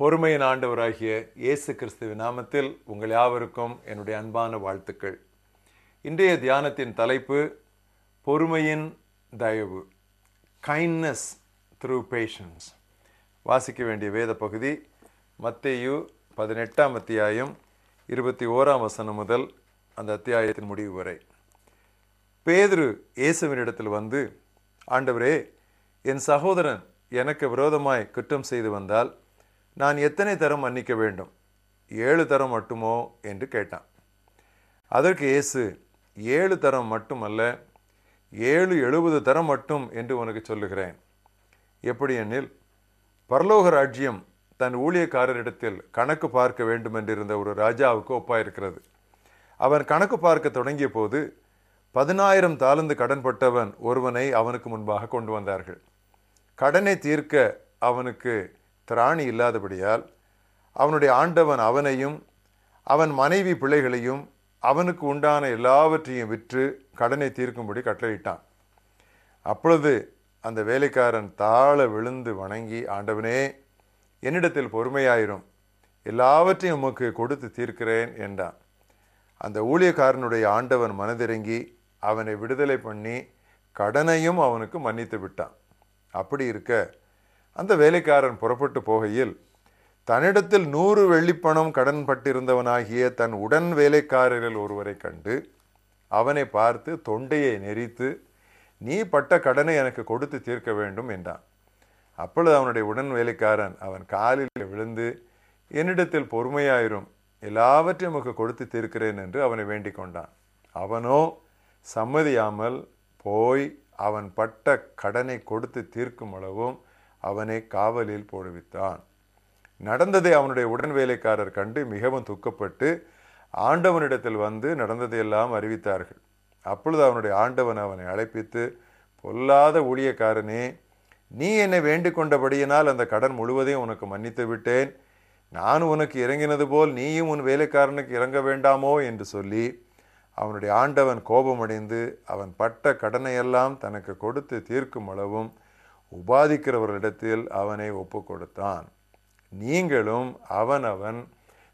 பொறுமையின் ஆண்டவராகிய இயேசு கிறிஸ்துவின் நாமத்தில் உங்கள் யாவருக்கும் என்னுடைய அன்பான வாழ்த்துக்கள். இன்றைய தியானத்தின் தலைப்பு பொறுமையின் தயவு கைண்ட்னஸ் த்ரூ பேஷன்ஸ் வாசிக்க வேண்டிய வேத பகுதி மத்தேயு பதினெட்டாம் அத்தியாயம் இருபத்தி ஓராம் வசனம் முதல் அந்த அத்தியாயத்தின் முடிவு வரை. பேதுரு இயேசுவினிடத்தில் வந்து ஆண்டவரே என் சகோதரன் எனக்கு விரோதமாய் குற்றம் செய்து வந்தால் நான் எத்தனை தரம் மன்னிக்க வேண்டும்? ஏழு தரம் மட்டுமோ? என்று கேட்டான். அதற்கு இயேசு ஏழு தரம் மட்டுமல்ல ஏழு எழுபது தரம் மட்டும் என்று உனக்கு சொல்லுகிறேன். எப்படி எனில் பரலோக ராஜ்யம் தன் ஊழியக்காரரிடத்தில் கணக்கு பார்க்க வேண்டும் என்றிருந்த ஒரு ராஜாவுக்கு ஒப்பாயிருக்கிறது. அவன் கணக்கு பார்க்க தொடங்கிய போது பதினாயிரம் தாளந்து கடன்பட்டவன் ஒருவனை அவனுக்கு முன்பாக கொண்டு வந்தார்கள். கடனை தீர்க்க அவனுக்கு திராணி இல்லாதபடியால் அவனுடைய ஆண்டவன் அவனையும் அவன் மனைவி பிள்ளைகளையும் அவனுக்கு உண்டான எல்லாவற்றையும் விற்று கடனை தீர்க்கும்படி கட்டளையிட்டான். அப்பொழுது அந்த வேலைக்காரன் தாழ விழுந்து வணங்கி ஆண்டவனே என்னிடத்தில் பொறுமையாயிரும். எல்லாவற்றையும் உமக்கு கொடுத்து தீர்க்கிறேன் என்றான். அந்த ஊழியக்காரனுடைய ஆண்டவன் மனதிறங்கி அவனை விடுதலை பண்ணி கடனையும் அவனுக்கு மன்னித்து விட்டான். அப்படி இருக்க அந்த வேலைக்காரன் புறப்பட்டு போகையில் தன்னிடத்தில் நூறு வெள்ளிப்பணம் கடன் பட்டிருந்தவனாகிய தன் உடன் வேலைக்காரரில் ஒருவரை கண்டு அவனை பார்த்து தொண்டையை நெறித்து நீ பட்ட கடனை எனக்கு கொடுத்து தீர்க்க வேண்டும் என்றான். அப்பொழுது அவனுடைய உடன் வேலைக்காரன் அவன் காலில் விழுந்து என்னிடத்தில் பொறுமையாயிரும் எல்லாவற்றையும் உமக்கு கொடுத்து தீர்க்கிறேன் என்று அவனை வேண்டிக் கொண்டான். அவனோ சம்மதியாமல் போய் அவன் பட்ட கடனை கொடுத்து தீர்க்கும் அளவும் அவனை காவலில் போடுவித்தான். நடந்ததை அவனுடைய உடன் வேலைக்காரர் கண்டு மிகவும் துக்கப்பட்டு ஆண்டவனிடத்தில் வந்து நடந்ததையெல்லாம் அறிவித்தார்கள். அப்பொழுது அவனுடைய ஆண்டவன் அவனை அழைப்பித்து பொல்லாத ஊழியக்காரனே நீ என்னை வேண்டிக் கொண்டபடியினால் அந்த கடன் முழுவதையும் உனக்கு மன்னித்து விட்டேன். நான் உனக்கு இறங்கினது போல் நீயும் உன் வேலைக்காரனுக்கு இறங்க வேண்டாமோ? என்று சொல்லி அவனுடைய ஆண்டவன் கோபமடைந்து அவன் பட்ட கடனையெல்லாம் தனக்கு கொடுத்து தீர்க்கும் அளவும் உபாதிக்கிறவர்களிடத்தில் அவனை ஒப்பு கொடுத்தான் நீங்களும் அவனவன்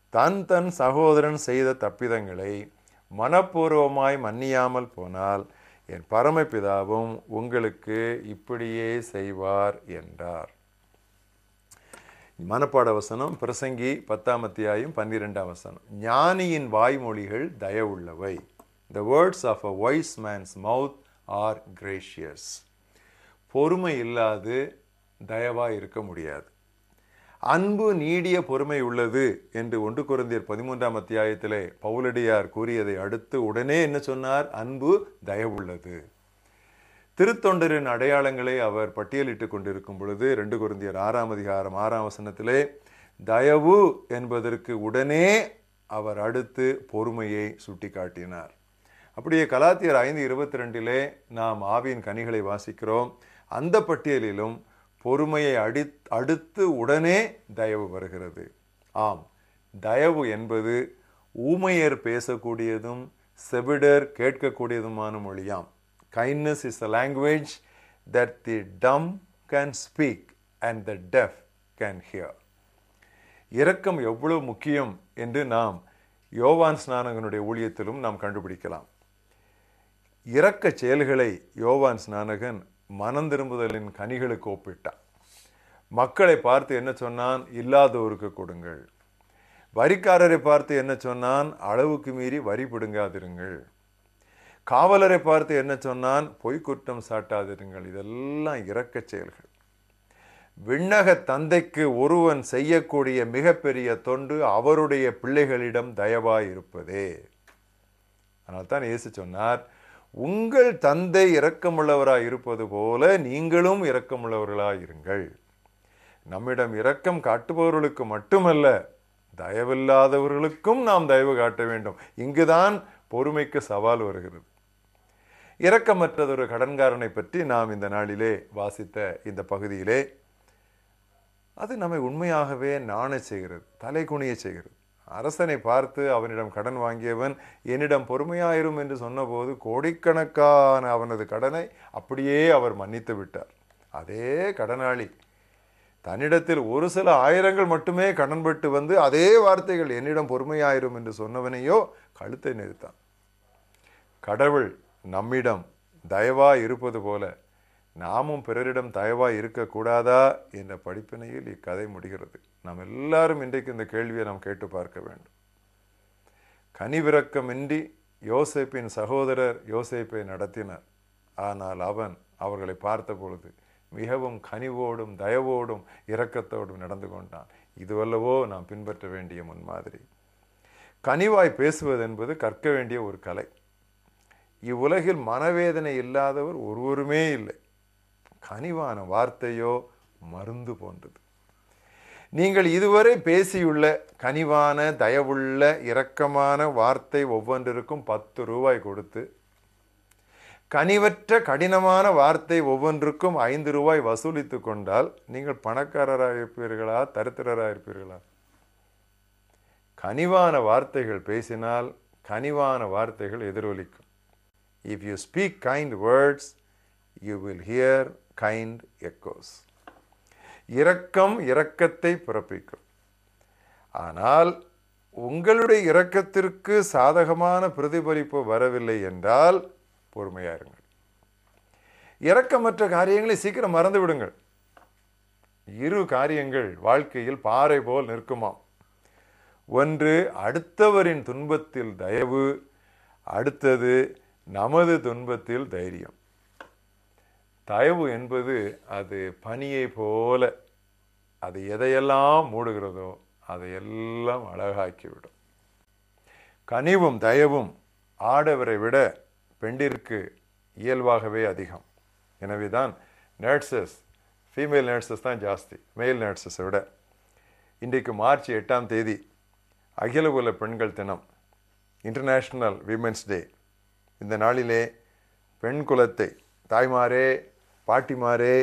தன் தன் சகோதரன் செய்த தப்பிதங்களை மனப்பூர்வமாய் மன்னியாமல் போனால் என் பரமபிதாவும் உங்களுக்கு இப்படியே செய்வார் என்றார். மனப்பாட வசனம் பிரசங்கி பத்தாம் அத்தியாயம் பன்னிரெண்டாம் வசனம். ஞானியின் வாய்மொழிகள் தயவுள்ளவை. The words of a wise man's mouth are gracious பொறுமை இல்லாது தயவாக இருக்க முடியாது. அன்பு நீடிய பொறுமை உள்ளது என்று ஒன்று குருந்தியர் பதிமூன்றாம் அத்தியாயத்திலே பவுலடியார் கூறியதை அடுத்து உடனே என்ன சொன்னார்? அன்பு தயவுள்ளது திருத்தொண்டரின் அடையாளங்களை அவர் பட்டியலிட்டுக் கொண்டிருக்கும் பொழுது ரெண்டு குருந்தியர் ஆறாம் அதிகாரம் ஆறாம் வசனத்திலே தயவு என்பதற்கு உடனே அவர் அடுத்து பொறுமையை சுட்டிக்காட்டினார். அப்படியே கலாத்தியர் ஐந்து இருபத்தி ரெண்டிலே நாம் ஆவியின் கனிகளை வாசிக்கிறோம். அந்த பட்டியலிலும் பொறுமையை அடி அடுத்து உடனே தயவு வருகிறது. ஆம் தயவு என்பது ஊமையர் பேசக்கூடியதும் செவிடர் கேட்கக்கூடியதுமான மொழியாம். Kindness is a language that the dumb can speak and the deaf can hear இரக்கம் எவ்வளவு முக்கியம் என்று நாம் யோவான் ஸ்நானகனுடைய ஊழியத்திலும் நாம் கண்டுபிடிக்கலாம். இரக்க செயல்களை யோவான் ஸ்நானகன் மனம் திரும்புதலின் கனிகளுக்கு ஒப்பிட்டான் மக்களை பார்த்து என்ன சொன்னான்? இல்லாதோருக்கு கொடுங்கள். வரிக்காரரை பார்த்து என்ன சொன்னான்? அளவுக்கு மீறி வரி பிடுங்காதிருங்கள். காவலரை பார்த்து என்ன சொன்னான்? பொய்க்குற்றம் சாட்டாதிருங்கள். இதெல்லாம் இறக்கச் செயல்கள். விண்ணக தந்தைக்கு ஒருவன் செய்யக்கூடிய மிகப்பெரிய தொண்டு அவருடைய பிள்ளைகளிடம் தயவாயிருப்பதே. அதனால்தான் இயேசு சொன்னார் உங்கள் தந்தை இரக்கமுள்ளவராய் இருப்பது போல நீங்களும் இரக்கமுள்ளவர்களாய் இருங்கள். நம்மிடம் இரக்கம் காட்டுபவர்களுக்கு மட்டுமல்ல தயவில்லாதவர்களுக்கும் நாம் தயவு காட்ட வேண்டும். இங்குதான் பொறுமைக்கு சவால் வருகிறது. இரக்கமற்றதொரு கடன்காரனை பற்றி நாம் இந்த நாளிலே வாசித்த இந்த பகுதியிலே அது நம்மை உண்மையாகவே நாண செய்கிறது தலை குனிய செய்கிறது. அரசனை பார்த்து அவனிடம் கடன் வாங்கியவன் என்னிடம் பொறுமையாயிரும் என்று சொன்னபோது கோடிக்கணக்கான அவனது கடனை அப்படியே அவர் மன்னித்து விட்டார். அதே கடனாளி தன்னிடத்தில் ஒரு சில ஆயிரங்கள் மட்டுமே கடன்பட்டு வந்து அதே வார்த்தைகள் என்னிடம் பொறுமையாயிரும் என்று சொன்னவனையோ கழுத்தை நிறுத்தான் கடவுள் நம்மிடம் தயவா இருப்பது போல நாமும் பிறரிடம் தயவாய் இருக்கக்கூடாதா என்ற படிப்பினையில் இக்கதை முடிகிறது. நாம் எல்லாரும் இன்றைக்கு இந்த கேள்வியை நாம் கேட்டு பார்க்க வேண்டும். கனிவிறக்கமின்றி யோசேப்பின் சகோதரர் யோசேப்பை நடத்தினார். ஆனால் அவன் அவர்களை பார்த்த பொழுது மிகவும் கனிவோடும் தயவோடும் இரக்கத்தோடும் நடந்து கொண்டான். இதுவல்லவோ நாம் பின்பற்ற வேண்டிய முன்மாதிரி. கனிவாய் பேசுவது என்பது கற்க வேண்டிய ஒரு கலை. இவ்வுலகில் மனவேதனை இல்லாதவர் ஒருவருமே இல்லை. கனிவான வார்த்தையோ மருந்து போன்றது. நீங்கள் இதுவரை பேசியுள்ள கனிவான தயவுள்ள இரக்கமான வார்த்தை ஒவ்வொன்றிற்கும் பத்து ரூபாய் கொடுத்து கனிவற்ற கடினமான வார்த்தை ஒவ்வொன்றுக்கும் ஐந்து ரூபாய் வசூலித்து கொண்டால் நீங்கள் பணக்காரராக இருப்பீர்களா தரித்திரராக இருப்பீர்களா கனிவான வார்த்தைகள் பேசினால் கனிவான வார்த்தைகள் எதிரொலிக்கும். If you speak kind words you will hear kind echoes இரக்கம் இரக்கத்தை பிறப்பிக்கும். ஆனால் உங்களுடைய இரக்கத்திற்கு சாதகமான பிரதிபலிப்பு வரவில்லை என்றால் பொறுமையாயிருங்கள் இரக்கமற்ற காரியங்களை சீக்கிரம் மறந்து விடுங்கள். இரு காரியங்கள் வாழ்க்கையில் பாறை போல் நிற்குமாம். ஒன்று அடுத்தவரின் துன்பத்தில் தயவு அடுத்தது நமது துன்பத்தில் தைரியம். தயவு என்பது அது பனியை போல அது எதையெல்லாம் மூடுகிறதோ அதையெல்லாம் அழகாக்கிவிடும். கனிவும் தயவும் ஆடவரை விட பெண்டிற்கு இயல்பாகவே அதிகம். எனவே தான் நர்சஸ் ஃபீமேல் நர்சஸ் தான் ஜாஸ்தி மேல் நர்சஸை விட. இன்றைக்கு மார்ச் எட்டாம் தேதி அகில உலக பெண்கள் தினம் இன்டர்நேஷ்னல் விமென்ஸ் டே இந்த நாளிலே பெண் குலத்தை தாய்மாரே பாட்டிமாரே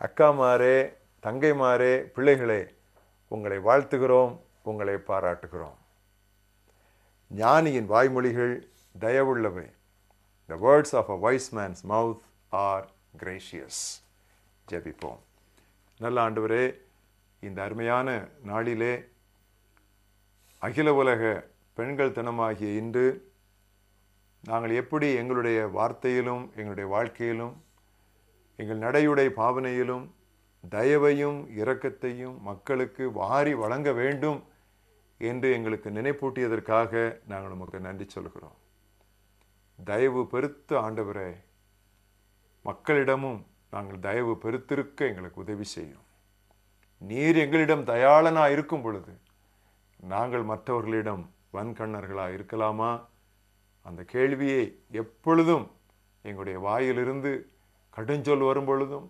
அக்காமாரே தங்கைமாரே பிள்ளைகளே உங்களை வாழ்த்துகிறோம் உங்களை பாராட்டுகிறோம். ஞானியின் வாய்மொழிகள் தயவுள்ளவை. The words of a wise man's mouth are gracious ஜெபிப்போம். நல்ல ஆண்டவரே இந்த அருமையான நாளிலே அகில உலக பெண்கள் தினமாகிய இன்று நாங்கள் எப்படி எங்களுடைய வார்த்தையிலும் எங்களுடைய வாழ்க்கையிலும் எங்கள் நடையுடை பாவனையிலும் தயவையும் இரக்கத்தையும் மக்களுக்கு வாரி வழங்க வேண்டும் என்று எங்களுக்கு நினைப்பூட்டியதற்காக நாங்கள் உமக்கு நன்றி சொல்கிறோம். தயவு பெருத்த ஆண்டவரே மக்களிடமும் நாங்கள் தயவு பெருத்திருக்க எங்களுக்கு உதவி செய்யும். நீர் எங்களிடம் தயாளனாக இருக்கும் பொழுது நாங்கள் மற்றவர்களிடம் வன்கண்ணர்களாக இருக்கலாமா? அந்த கேள்வியை எப்பொழுதும் எங்களுடைய வாயிலிருந்து கடுஞ்சொல் வரும் பொழுதும்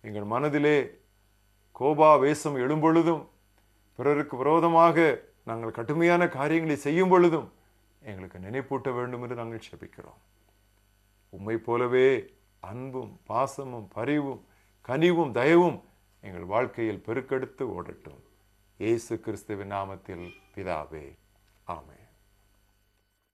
எங்கள் மனதிலே கோபாவேசம் எழும்பொழுதும் பிறருக்கு விரோதமாக நாங்கள் கடுமையான காரியங்களை செய்யும் பொழுதும் எங்களுக்கு நினைப்பூட்ட வேண்டும் என்று நாங்கள் செபிக்கிறோம். உம்மை போலவே அன்பும் பாசமும் பரிவும் கனிவும் தயவும் எங்கள் வாழ்க்கையில் பெருக்கெடுத்து ஓடட்டும். இயேசு கிறிஸ்துவின் நாமத்தில் பிதாவே. ஆமே